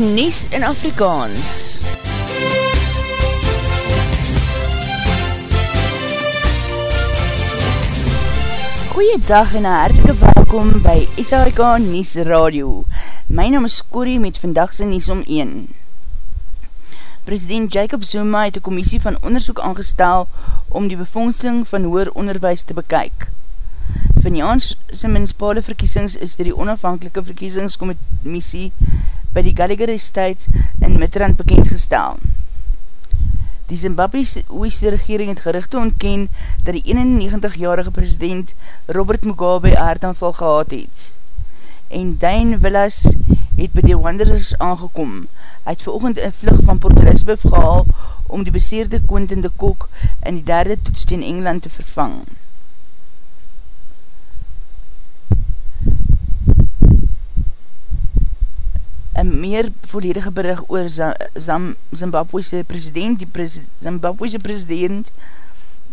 die Nies in Afrikaans. Goeiedag en hartelike welkom by SHK Nies Radio. My naam is Corrie met vandagse Nies om 1. President Jacob Zuma het een commissie van onderzoek aangestel om die bevondsing van hoer onderwijs te bekyk. Van Jaans sy menspale verkiesings is die onafhankelike verkiesingscommissie by die Gallagher Estate in Midrand bekendgestel. Die Zimbabwe-Oeste regering het gerichte ontken dat die 91-jarige president Robert Mugabe een hartaanval gehad het. En Dane Villas het by die Wanderers aangekom. Hy het veroogend een vlug van Port Elizabeth gehaal om die beseerde Quentin de Kok in die derde toets in Engeland te vervangen. Een meer volledige bericht oor Zimbabwe'se president. Die pres Zimbabwe'se president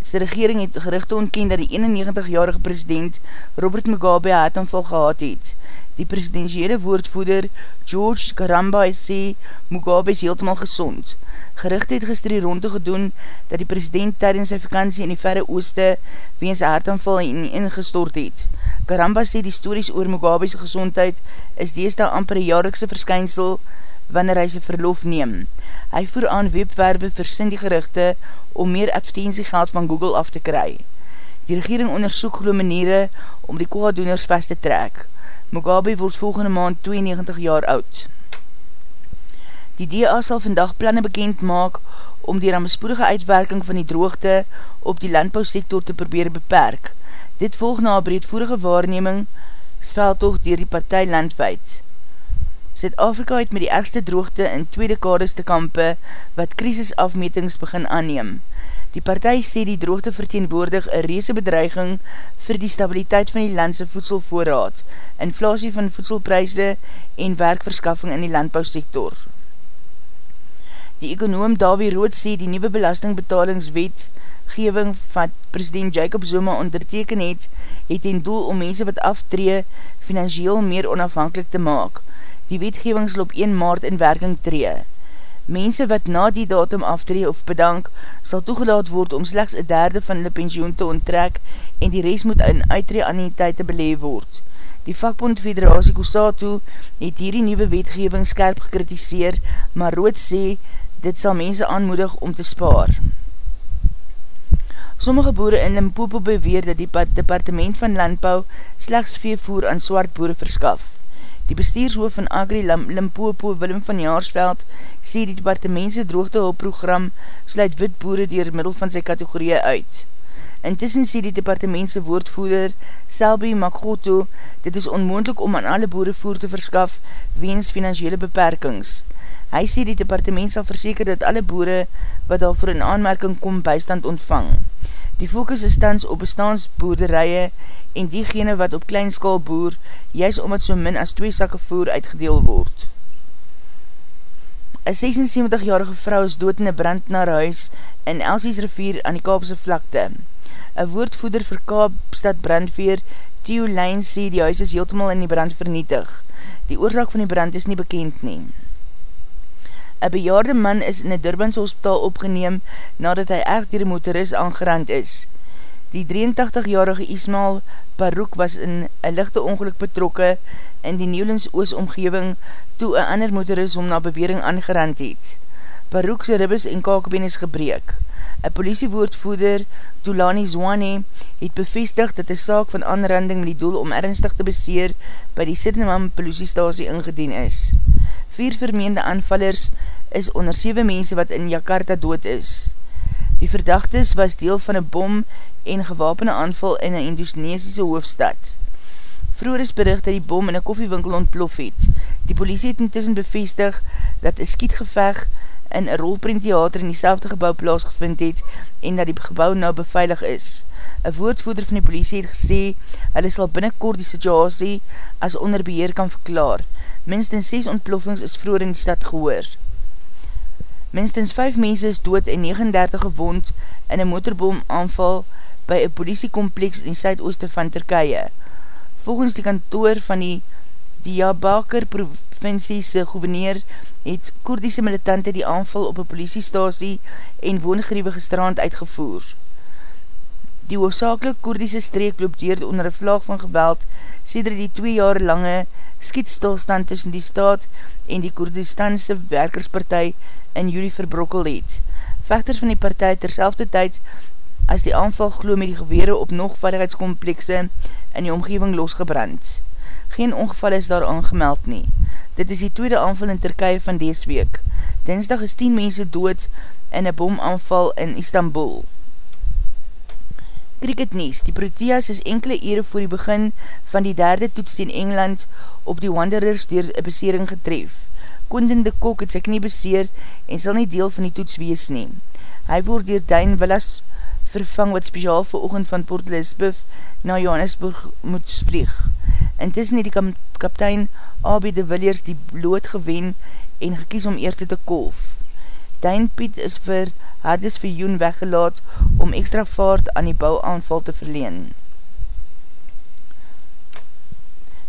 sy regering het gerichte ontken dat die 91-jarige president Robert Mugabe hartaanval gehad het. Die presidentiële woordvoeder George Karamba sê Mugabe is heeltemal gezond. Gericht het gister die ronde gedoen dat die president tydens sy vakantie in die verre ooste weens hartaanval ingestort het. Karamba sê die stories oor Mugabe's gezondheid is deesda amper een jaarlikse verskynsel wanneer hy sy verlof neem. Hy voer aan webwerbe versind die gerichte om meer advertentiegeld van Google af te kry. Die regering onderzoek geloo maniere om die koadoeners vast te trek. Mugabe word volgende maand 92 jaar oud. Die DA sal vandag planne bekend maak om die ramespoedige uitwerking van die droogte op die landbouwsektor te probeer beperk. Dit volg na breedvoerige waarneming sveltocht dier die partij landwijd. Zuid-Afrika het met die ergste droogte in tweede kades te kampe wat krisisafmetings begin aanneem. Die partij sê die droogte verteenwoordig een reese bedreiging vir die stabiliteit van die landse voedselvoorraad, inflatie van voedselprijse en werkverskaffing in die landbouwsektor. Die econoom Davie Rood sê die nieuwe belastingbetalingswet wetgeving wat president Jacob Zuma onderteken het, het in doel om mense wat aftree financieel meer onafhankelijk te maak. Die wetgeving sal op 1 maart in werking tree. Mense wat na die datum aftree of bedank, sal toegelaat word om slechts een derde van hulle pensioen te onttrek en die rest moet in uitree aniteit te beleef word. Die vakbond Federatie Kosato het hierdie nieuwe wetgeving skerp gekritiseer, maar Rood sê, dit sal mense aanmoedig om te spaar. Sommige boere in Limpopo beweer dat die departement van landbouw slechts veevoer aan swart boere verskaf. Die bestuurshoof van Agri Limpopo, Willem van Jaarsveld, sê die departementse droogtehulprogram sluit wit boere dier middel van sy kategorieë uit. Intussen sê die departementse woordvoerder Selby Makoto, dit is onmoendlik om aan alle boere voer te verskaf weens financiële beperkings. Hy sê die departement sal verseker dat alle boere wat al voor in aanmerking kom bystand ontvang. Die focus is stans op bestaansboerderije en diegene wat op kleinskaal boer, juist omdat so min as twee sakke voer uitgedeel word. Een 76-jarige vrou is dood in een brand naar huis in Elsies rivier aan die Kaapse vlakte. Een woordvoeder vir Kaapstad brandveer, Theo Lijn, sê die huis is heeltemal in die brand vernietig. Die oorzaak van die brand is nie bekend neem. Een bejaarde man is in een Durbans hospitaal opgeneem nadat hy erg dier die motorist aangerand is. Die 83-jarige Ismail Barouk was in een lichte ongeluk betrokke in die Nieuwlands Oos omgeving toe een ander motorist om na bewering aangerand het. Barouk sy ribbes en kakebeen is gebreek. Een politiewoordvoeder, Tulani Zwane, het bevestig dat die saak van aanranding met die doel om ernstig te beseer by die Sidneyman politiestasie ingedien is. Vier vermeende aanvallers is onder 7 mense wat in Jakarta dood is. Die verdachtes was deel van een bom en gewapende aanval in een Indonesiese hoofdstad. Vroeger is bericht dat die bom in een koffiewinkel ontplof het. Die politie het intussen bevestig dat een skietgeveg in een rolprinttheater in die selfde gebouw plaasgevind het en dat die gebouw nou beveilig is. Een woordvoerder van die politie het gesê, hulle sal binnenkort die situasie as onder beheer kan verklaar. Minstens 6 ontploffings is vroeger in die stad gehoor. Minstens 5 mense is dood en 39 gewond in een motorbom aanval by een politiekompleks in die suidooste van Turkije. Volgens die kantoor van die Diabaker provincie se gouverneur het Koerdiese militante die aanval op een politiestasie en woongeriewe gestrand uitgevoer. Die hoofdzakelik Koerdiese streek loop deur onder een vlag van geweld sêder die twee jaar lange skietstilstand tussen die staat en die Koerdistanse werkerspartij in juli verbrokkel het. Vechters van die partij terselfde tyd as die aanval glo met die gewere op nog veiligheidskomplekse in die omgeving losgebrand. Geen ongeval is daar aangemeld nie. Dit is die tweede aanval in Turkije van dees week. Dinsdag is 10 mense dood in een bomaanval in Istanbul. Cricket Nies, die Proteas is enkele ere voor die begin van die derde toets in Engeland op die Wanderers door een besering getref. Koenden de Kok het sy knie beseer en sal nie deel van die toets wees neem. Hy word door Dijn Willas vervang wat speciaal vir oogend van Port Elizabeth na Johannesburg moet vlieg. Intussen het die kaptein AB de Villiers die bloot gewen en gekies om eerste te kolf. Dijn Piet is vir Hades vir Joen weggelaat om extra vaart aan die bouwaanval te verleen.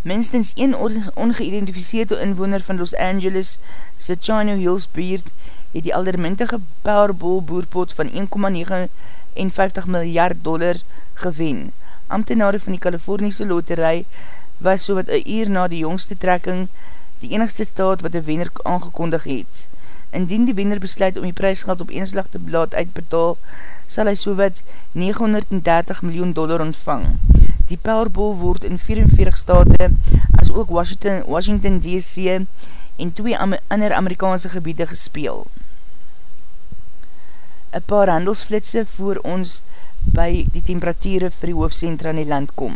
Minstens een ongeïdentificeerde inwoner van Los Angeles, Sachino Hills Beard, het die aldermintige Powerball boerpot van 1,59 miljard dollar gewen. Amtenare van die Californiese loterij was so wat een uur na die jongste trekking die enigste staat wat die wenner aangekondig het. Indien die wenner besluit om die prijsgeld op eenslag te blaad uitbetaal, sal hy so wat 930 miljoen dollar ontvang. Die Powerball word in 44 state as ook Washington, Washington DC en twee ander Amerikaanse gebiede gespeel een paar handelsflitse voor ons by die temperatuur vir die hoofdcentra in die land kom.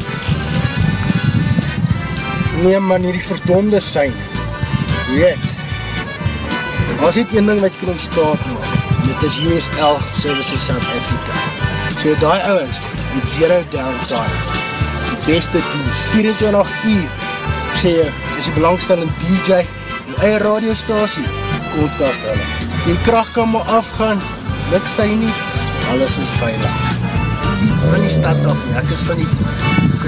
Nee man, hier die verdonde sein. Weet, was dit een ding wat jy kan ontstaan maak. Dit is USL Services South Africa. So die ouwens, die zero downtime. Die beste dienst, 24 uur. Ek sê jy, is die belangstellende DJ, die eie radiostasie, kontak hulle die kracht kan maar afgaan, luk sy nie, alles is veilig. Van die stad af, ek is van die,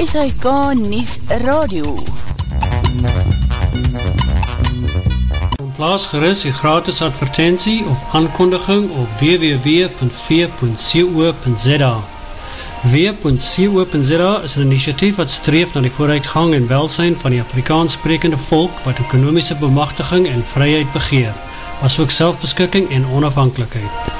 SHK Nies Radio. Plaas gerust die gratis advertentie op aankondiging op www.v.co.za W.co.za is een initiatief wat streef na die vooruitgang en welsijn van die Afrikaans sprekende volk wat ekonomische bemachtiging en vryheid begeer, as ook selfbeskikking en onafhankelijkheid.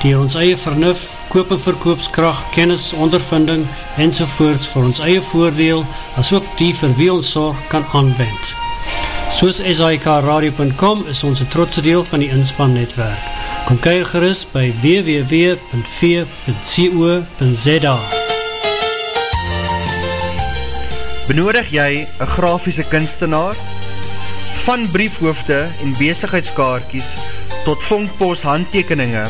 die ons eie vernuf, koop en verkoopskracht, kennis, ondervinding en sovoorts vir ons eie voordeel as ook die vir wie ons zorg kan aanwend. Soos SIKRadio.com is ons een trotse deel van die inspannetwerk. Kom kyk gerust by www.v.co.za Benodig jy een grafiese kunstenaar? Van briefhoofde en bezigheidskaartjes tot vondpost handtekeninge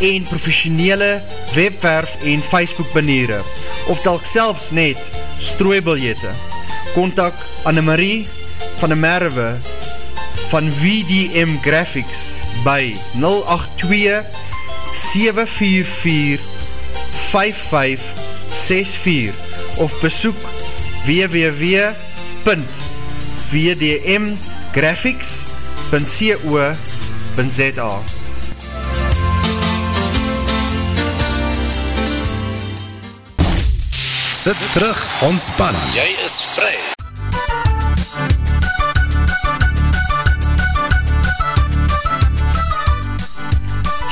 en professionele webwerf en Facebook baniere of telk selfs net strooibiljette. Contact Annemarie van der Merwe van VDM Graphics by 082 744 5564 of besoek www.vdmgraphics.co.za Sit terug, ontspan. Jy is vry.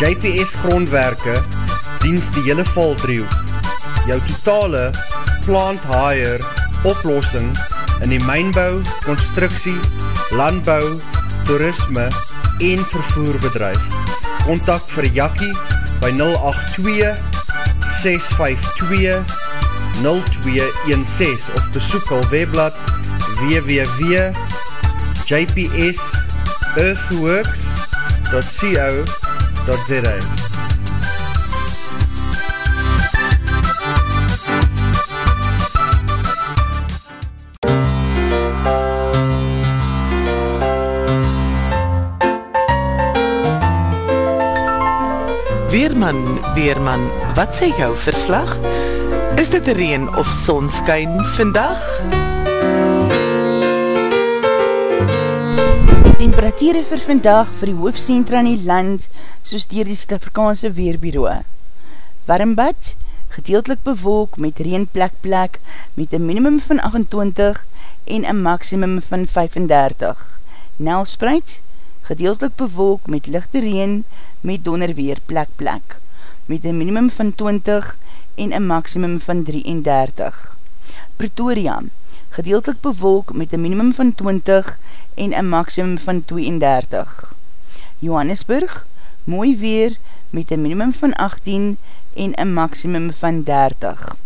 JPS grondwerke diens die hele valdriehoek. Jou totale plant hire oplossing in die mijnbouw, constructie, landbouw, toerisme en vervoerbedrijf. Contact vir Jakkie by 082 652 0216 of besoek al webblad www.jpsearthworks.co.za Weerman, Weerman, wat sê jou verslag? Is dit reen of sonskyn vandag? Temperatuur vir vandag vir die hoofdcentra in die land, soos dier die Stafrikaanse Weerbureau. Warmbad, gedeeltelik bewolk met reenplek plek met een minimum van 28 en een maximum van 35. Nelspreid, gedeeltelik bewolk met lichte reen met donderweer plek plek met een minimum van 20 en een maximum van 33. Pretoria, gedeeltelik bewolk met een minimum van 20 en een maximum van 32. Johannesburg, mooi weer met een minimum van 18 en een maximum van 30.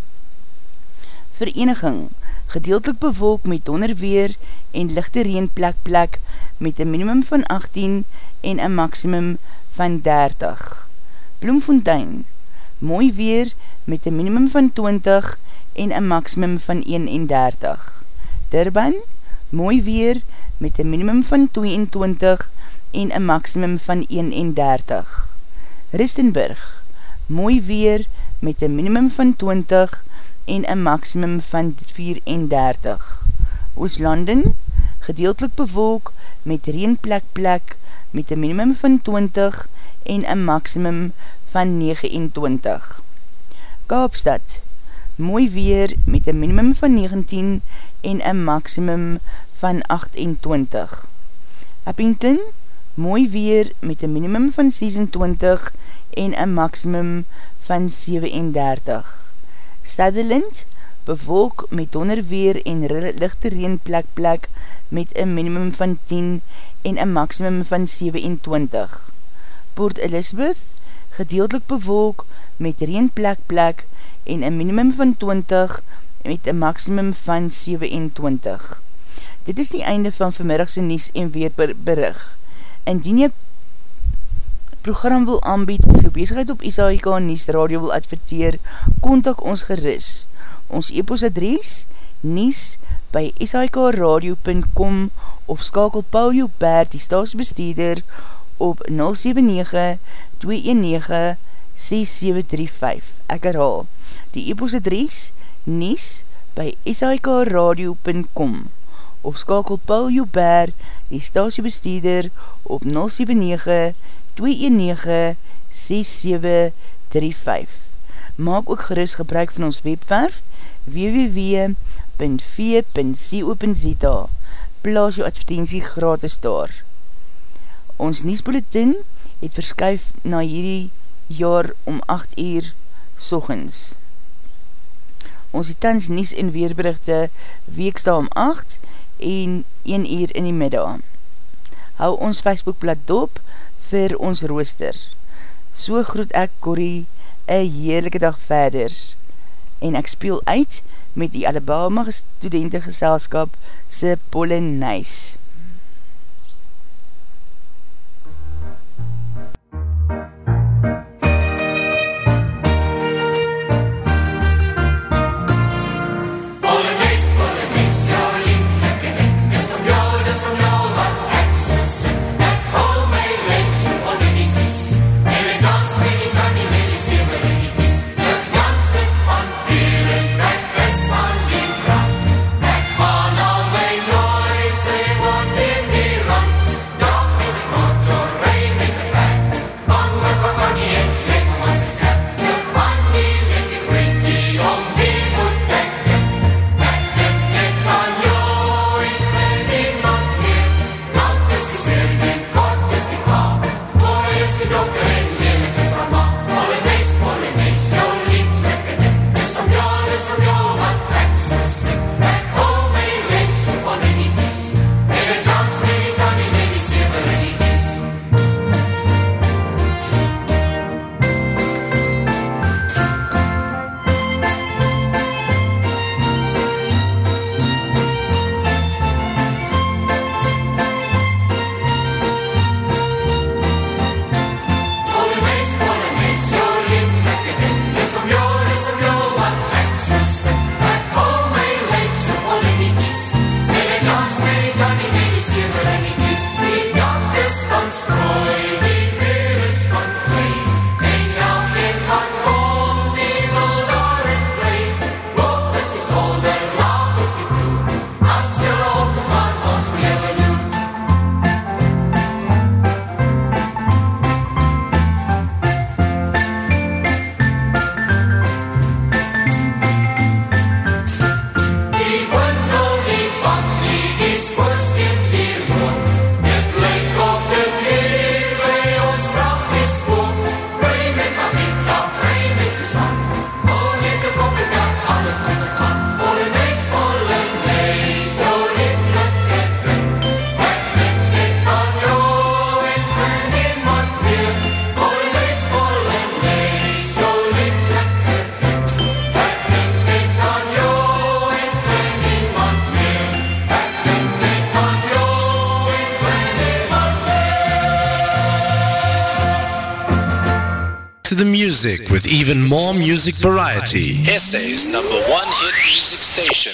Vereniging, gedeeltelik bewolk met donderweer en lichte reenplek plek met een minimum van 18 en een maximum van 30. Bloemfontein, mooi weer met een minimum van 20 en een maximum van 31. Durban, mooi weer met een minimum van 22 en een maximum van 31. Ristenburg, mooi weer met een minimum van 20 en een maximum van 34. Ooslanden, gedeeltelik bewolk met reenplek plek met een minimum van 20 en een maximum van 29. Kaapstad, mooi weer met een minimum van 19 en een maximum van 28. Abington, mooi weer met een minimum van 26 en een maximum van 37. Sutherland, bewolk met donderweer en lichte reenplek plek met een minimum van 10 en een maximum van 27. Port Elizabeth, gedeeltelik bewolk met reenplek plek en een minimum van 20 met een maximum van 27. Dit is die einde van vanmiddagse nies en weerberig. Indien jy program wil aanbied of jou bezigheid op SAIK Nies Radio wil adverteer, kontak ons geris. Ons e-postadries nies by sikradio.com of skakel Paul Joubert, die staatsbesteeder, op 079-219-6735. Ek herhaal, die e-postadries nies by sikradio.com of skakel Paul Joubert, die staatsbesteeder, op 079-219-6735. Maak ook gerust gebruik van ons webwerf www.v.co.za Plaas jou advertentie gratis daar. Ons Niesbulletin het verskuif na hierdie jaar om 8 uur sochens. Ons het tans Nies en Weerberichte weeksta om 8 en 1 uur in die middag. Hou ons Facebookblad dop vir ons rooster. So groet ek Corrie een heerlijke dag verder en ek speel uit met die Alabama studentengeselskap se Polonaise. music with even more music variety. SA's number one hit music station.